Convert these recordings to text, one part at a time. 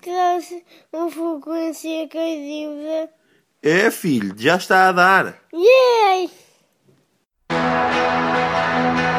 Trouxe uma frequência cativa. É, filho, já está a dar. Yay! 22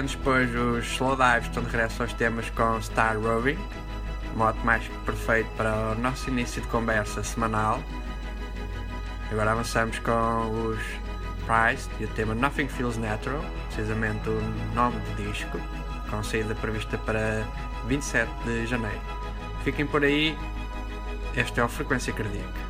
anos depois, os Slowdive estão de regresso aos temas com Star Roving, modo mais que perfeito para o nosso início de conversa semanal. Agora avançamos com os Price e o tema Nothing Feels Natural, precisamente o nome do disco, com saída prevista para 27 de janeiro. Fiquem por aí, esta é a Frequência Cardíaca.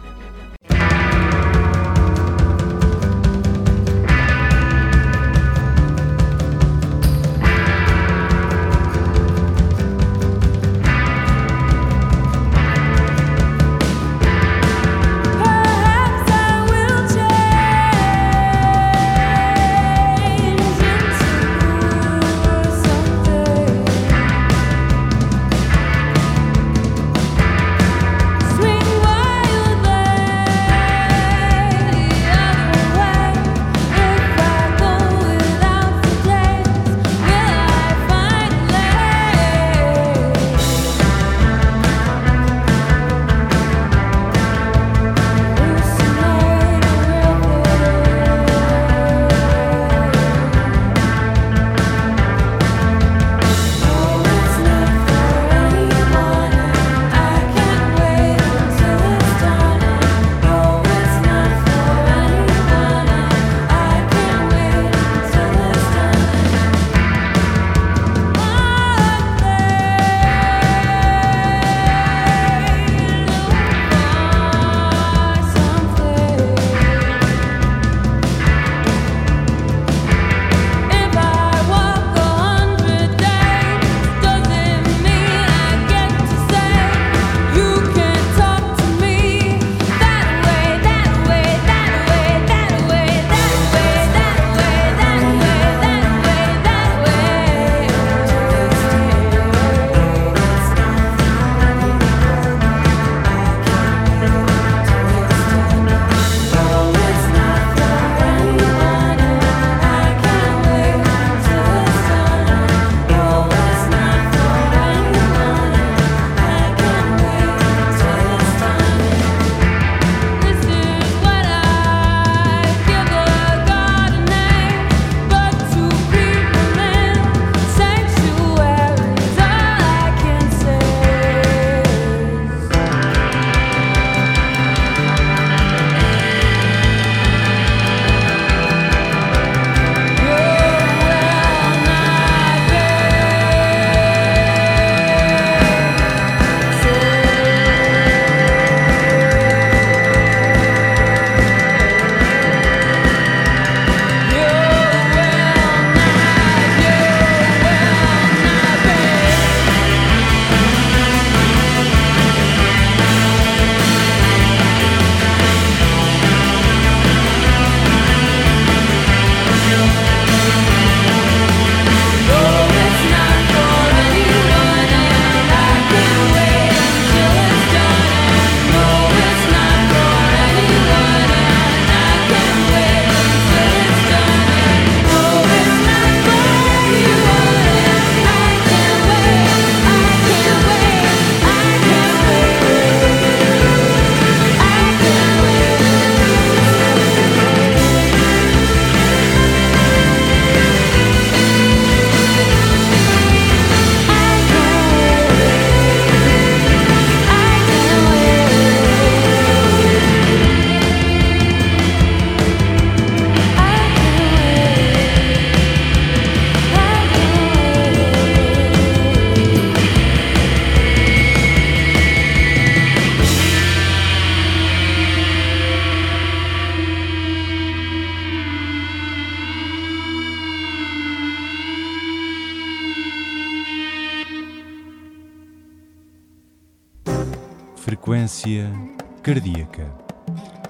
Frequência Cardíaca.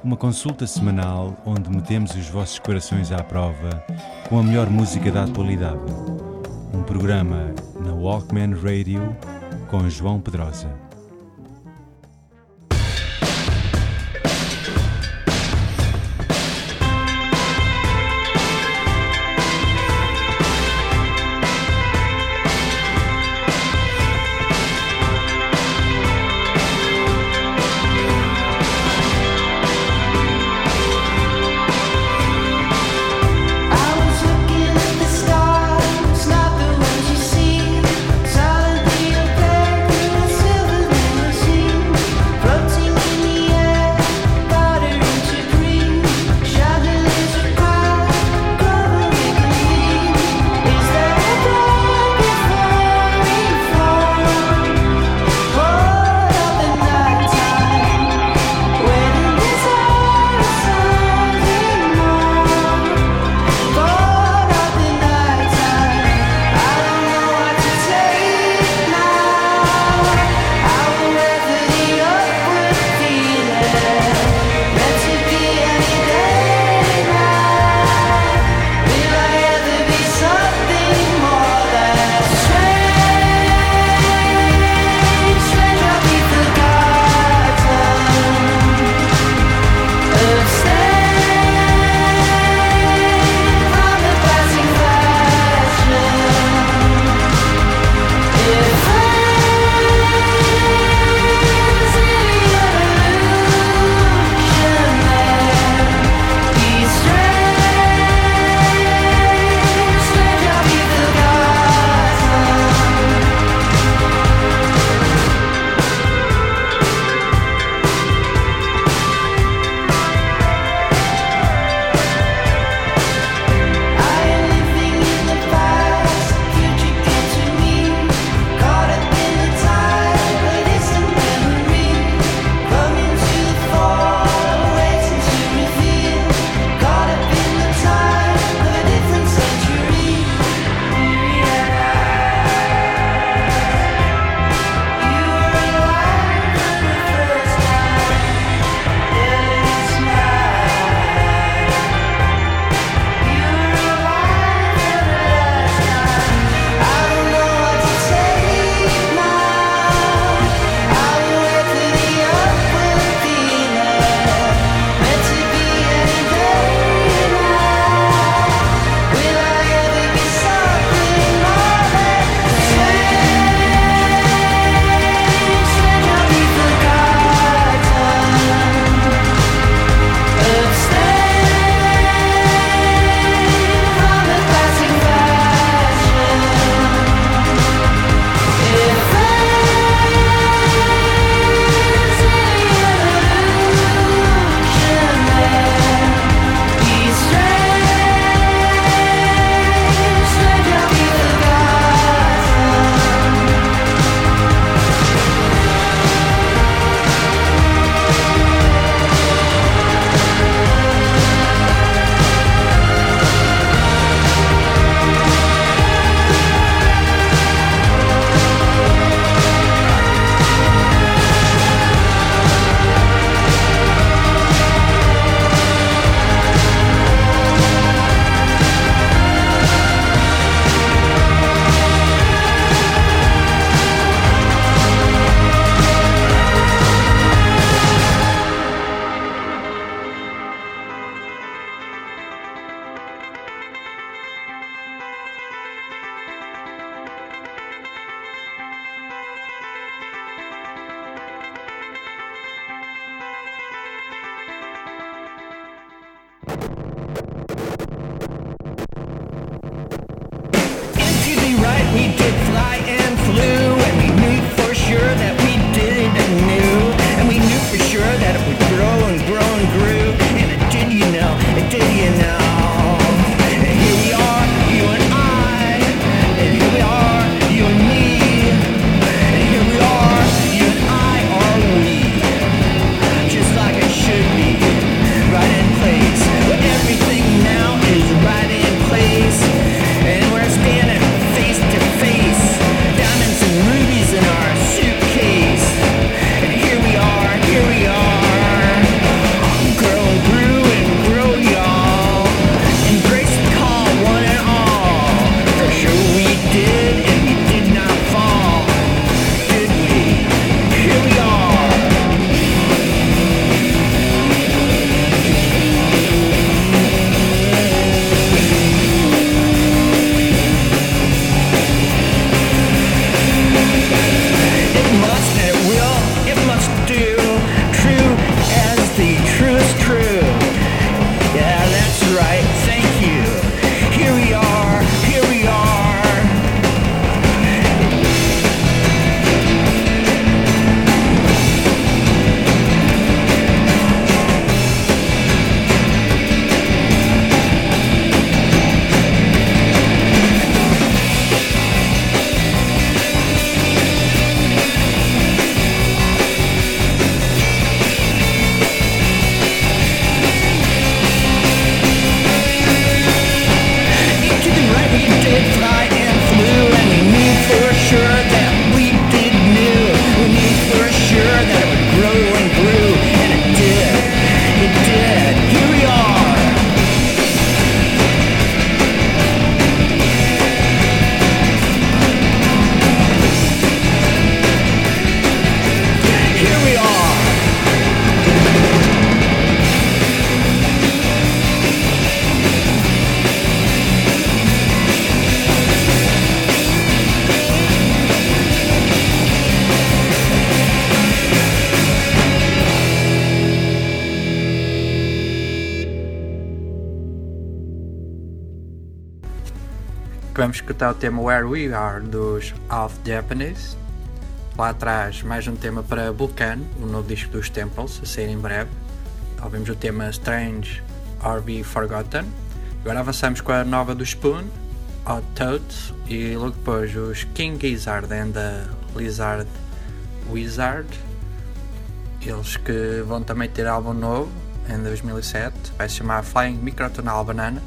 Uma consulta semanal onde metemos os vossos corações à prova com a melhor música da atualidade. Um programa na Walkman Radio com João Pedrosa. O tema Where We Are dos Half Japanese. Lá atrás, mais um tema para Vulcan, o novo disco dos Temples, a sair em breve. Ouvimos o tema Strange or Be Forgotten. Agora avançamos com a nova do Spoon, Hot Toads, e logo depois os King Gizzard and the Lizard Wizard. Eles que vão também ter álbum novo em 2007, vai se chamar Flying Microtonal Banana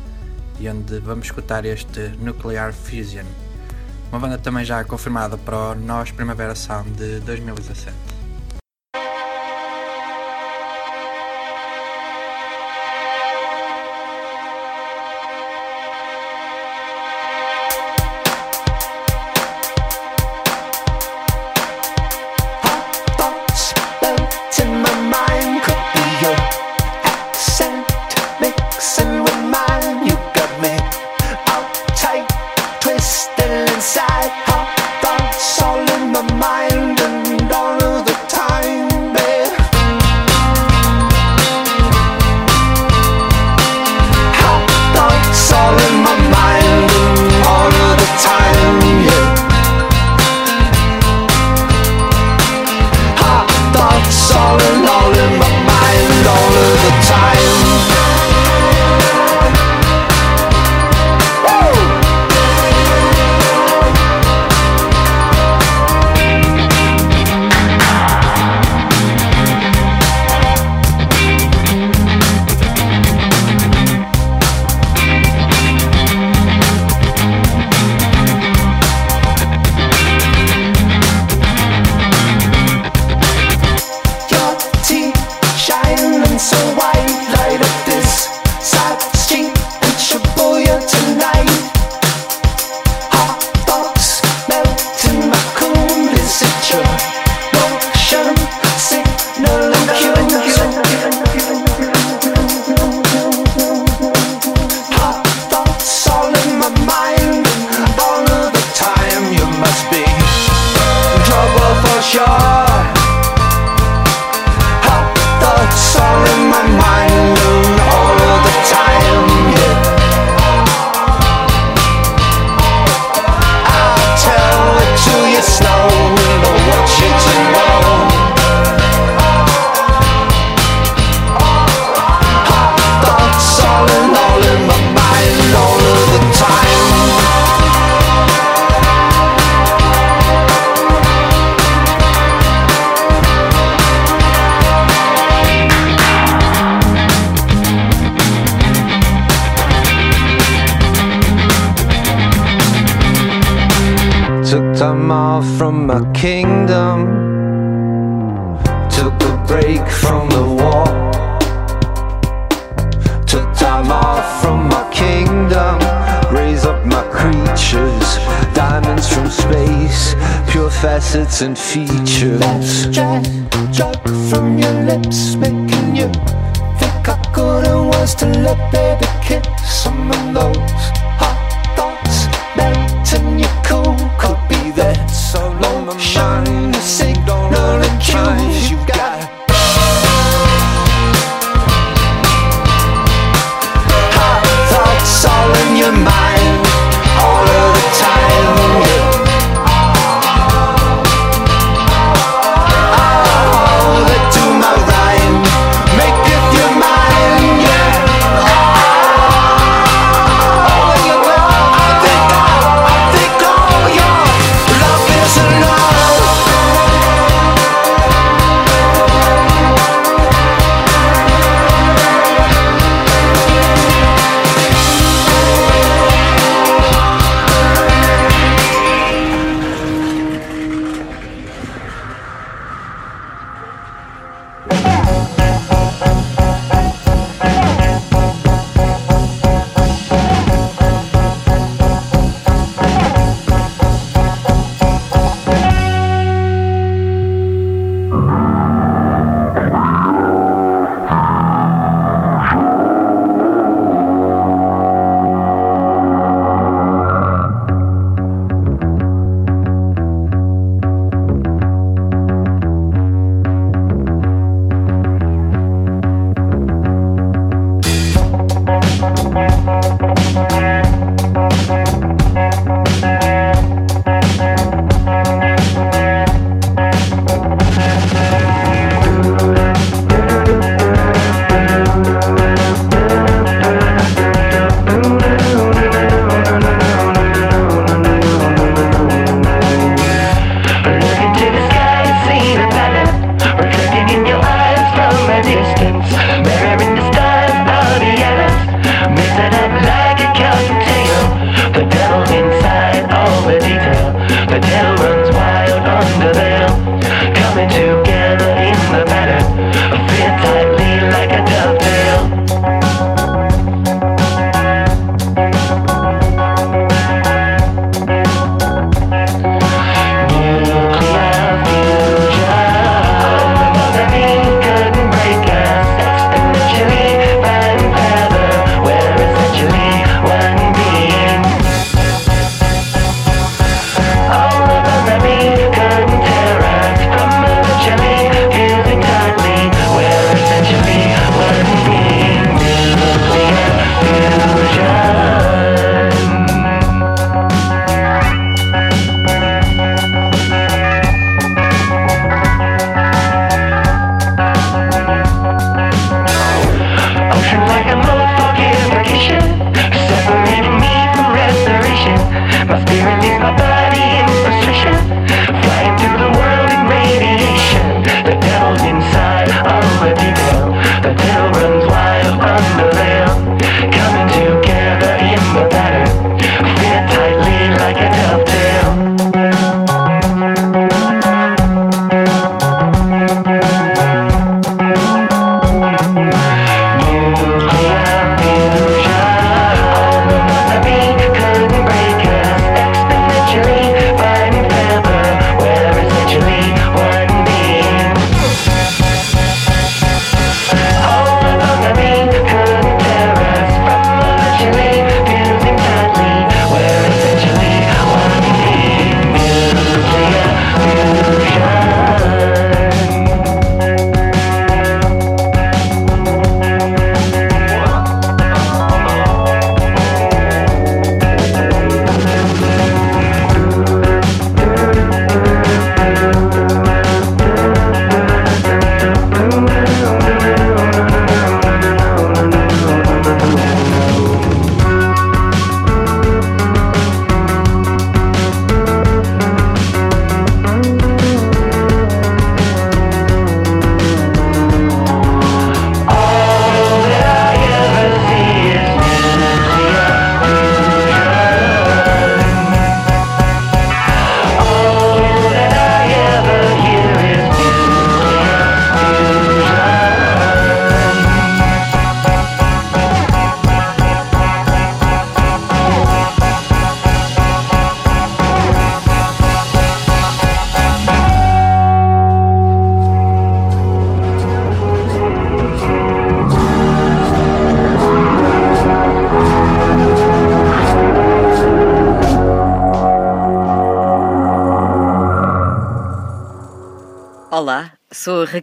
e onde vamos escutar este Nuclear Fusion, uma banda também já confirmada para o Nós Primavera Sound de 2017.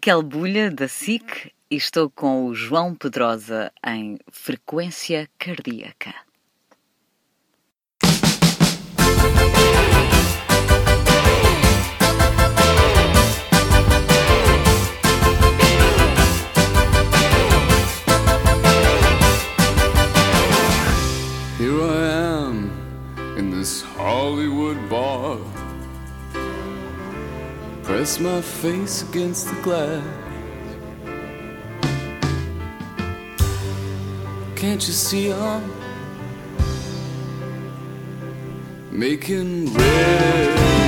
Raquel Bulha, da SIC, e estou com o João Pedrosa em Frequência Cardíaca. press my face against the glass. Can't you see I'm making red?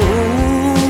go.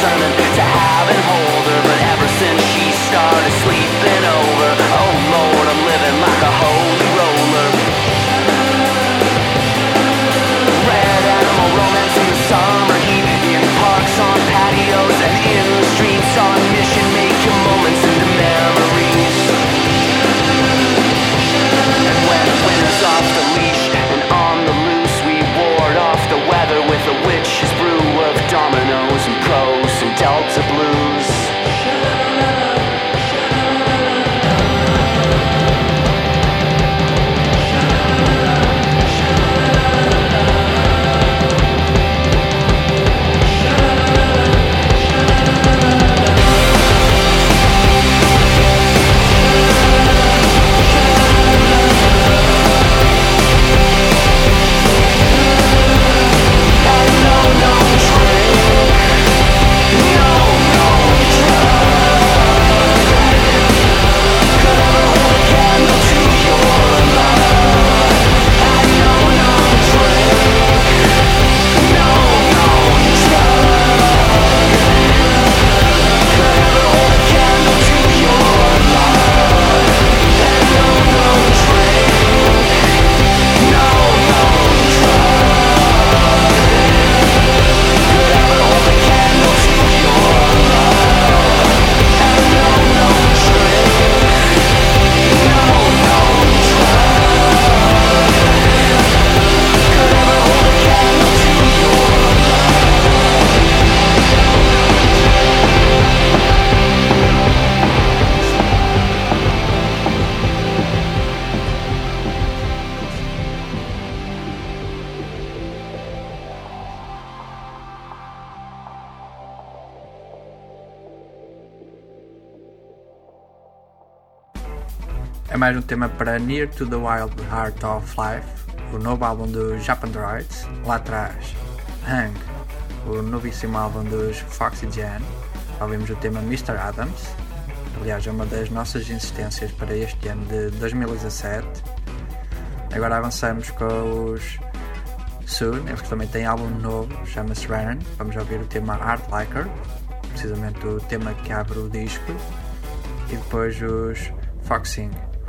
Sermon to have and hold her, but ever since she started sleeping over, oh Lord, I'm living like a holy roller. Red animal romance in the summer heat In parks, on patios, and in the streets On mission, making moments mais um tema para Near to the Wild Heart of Life, o novo álbum dos Japan Droids. Lá atrás, Hang, o novíssimo álbum dos Foxy Jan. Ouvimos o tema Mr. Adams, aliás, é uma das nossas insistências para este ano de 2017. Agora avançamos com os Soon, eles também têm álbum novo, chama-se Run. Vamos ouvir o tema Art Liker, precisamente o tema que abre o disco. E depois os Foxing,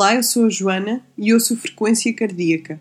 Olá, eu sou a Joana e ouço frequência cardíaca.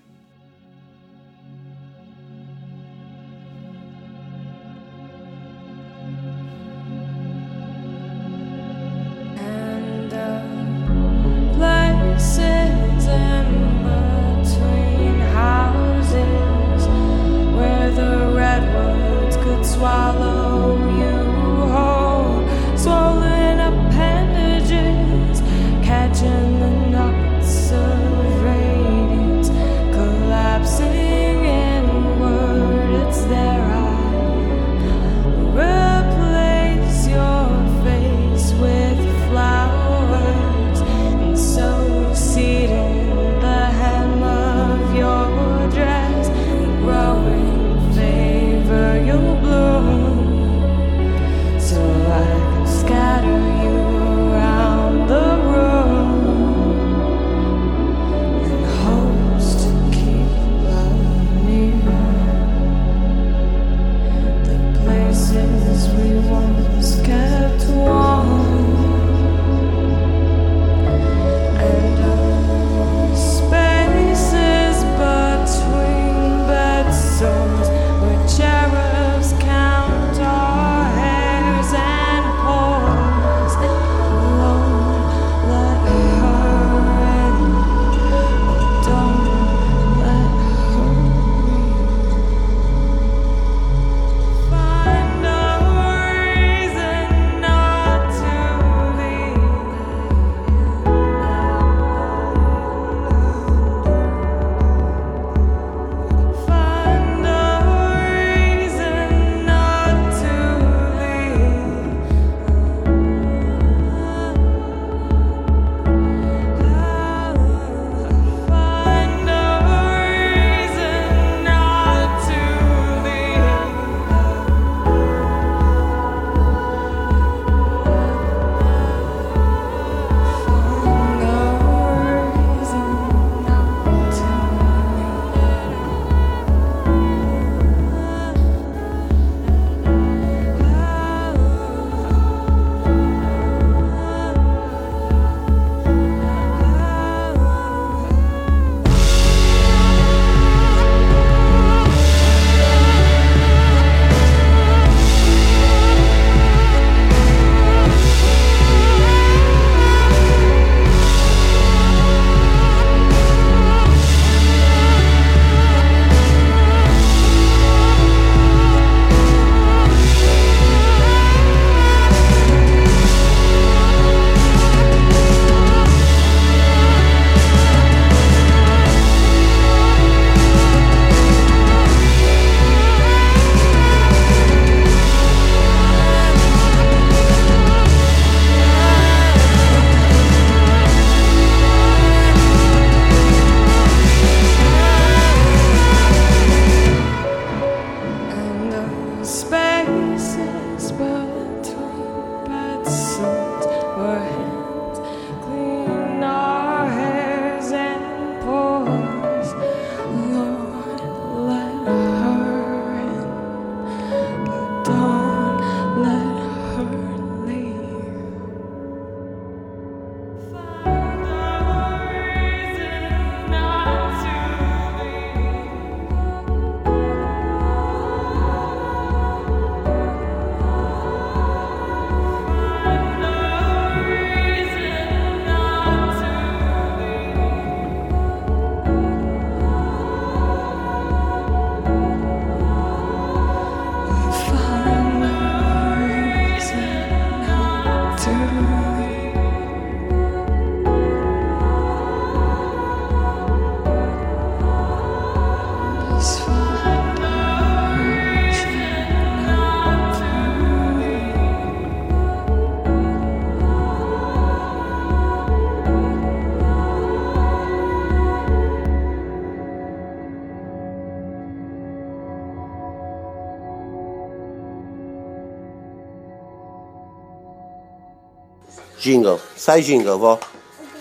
Jingle. Sai jingle, vó.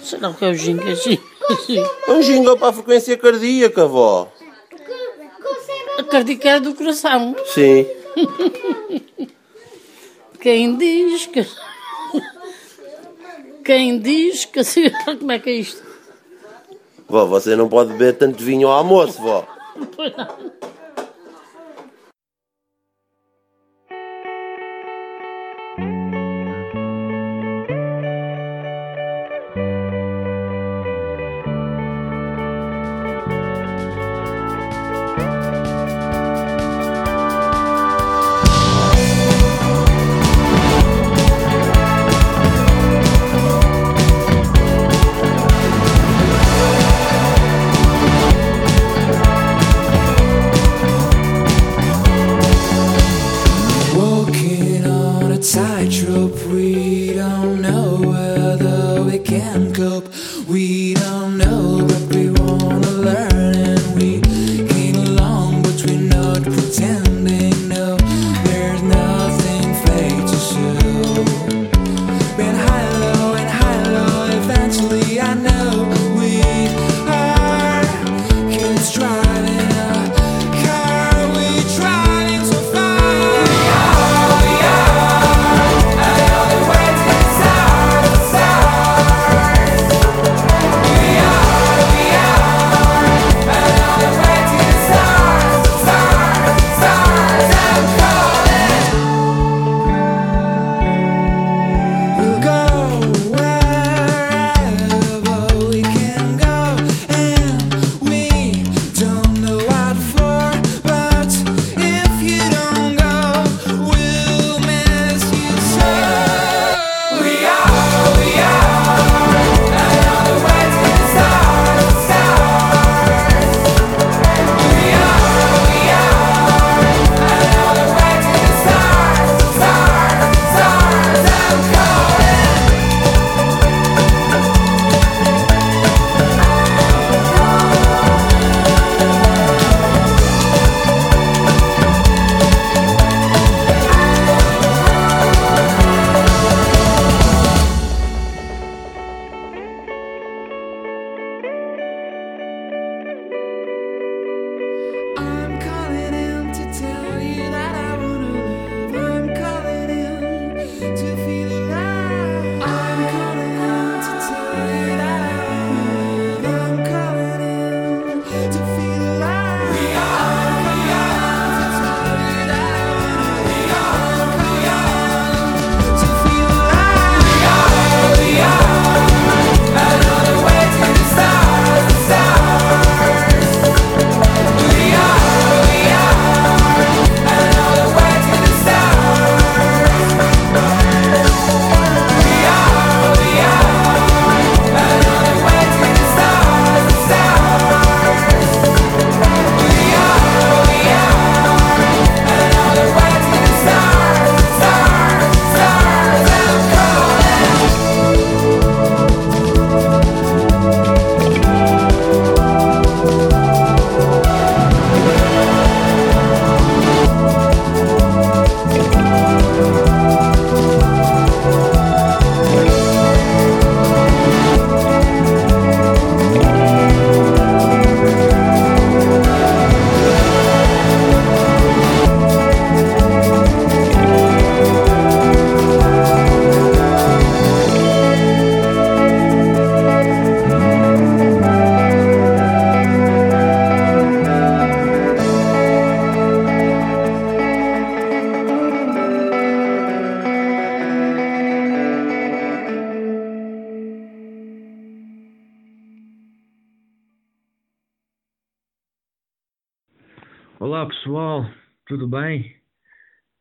Sei lá o que é o ginga, ginga, ginga. Um jingle para a frequência cardíaca, vó. A cardíaca é do coração. Sim. Quem diz que. Quem diz que. Como é que é isto? Vó, você não pode beber tanto vinho ao almoço, vó. Pois não. help.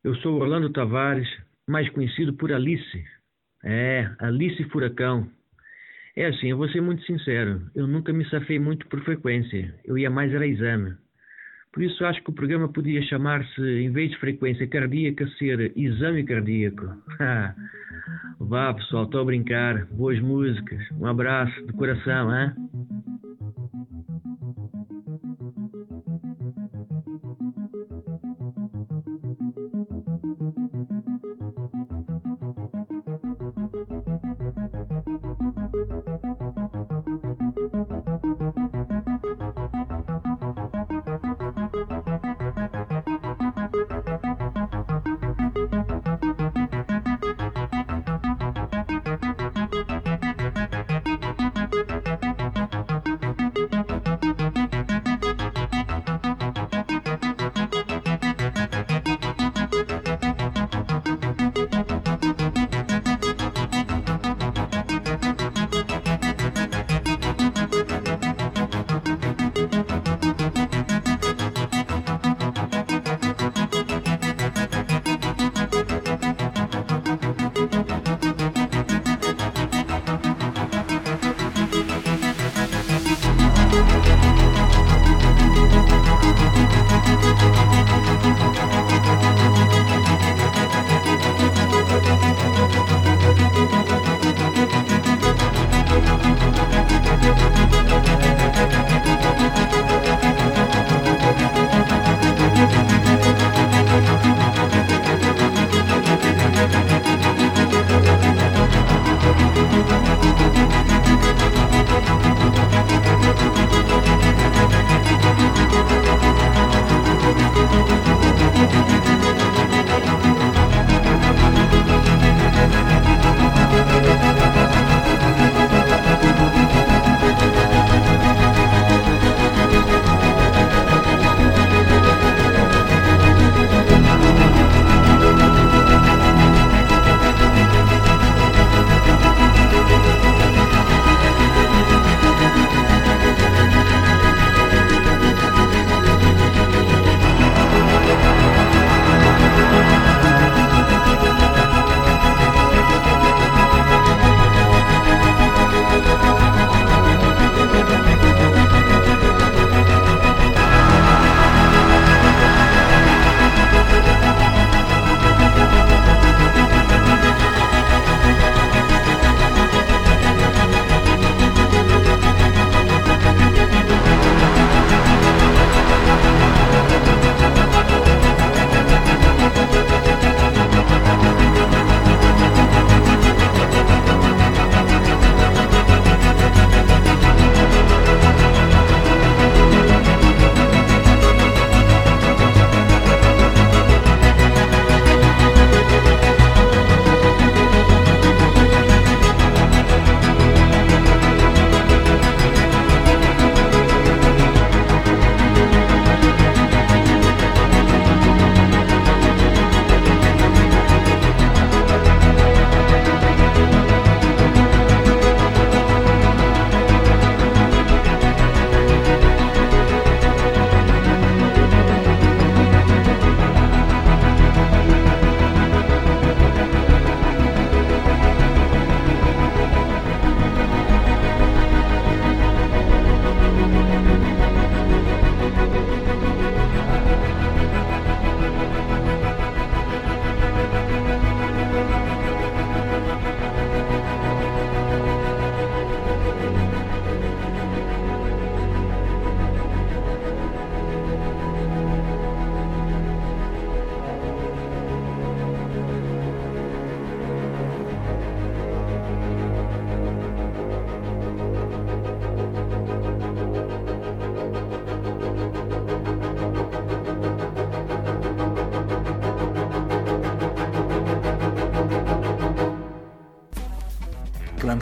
Eu sou Orlando Tavares, mais conhecido por Alice. É, Alice Furacão. É assim, eu vou ser muito sincero, eu nunca me safei muito por frequência, eu ia mais era exame. Por isso acho que o programa podia chamar-se, em vez de frequência cardíaca, ser exame cardíaco. Vá pessoal, estou a brincar. Boas músicas. Um abraço de coração, hein?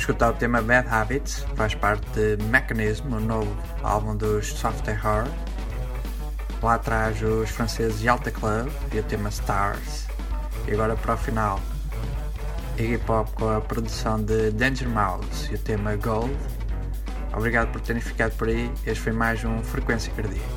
Escutar o tema Bad Habits, faz parte de Mechanism, o novo álbum dos Soft Horror. Lá atrás os franceses Yalta Club e o tema Stars. E agora para o final, Iggy Pop com a produção de Danger Mouse e o tema Gold. Obrigado por terem ficado por aí. Este foi mais um Frequência Cardíaca.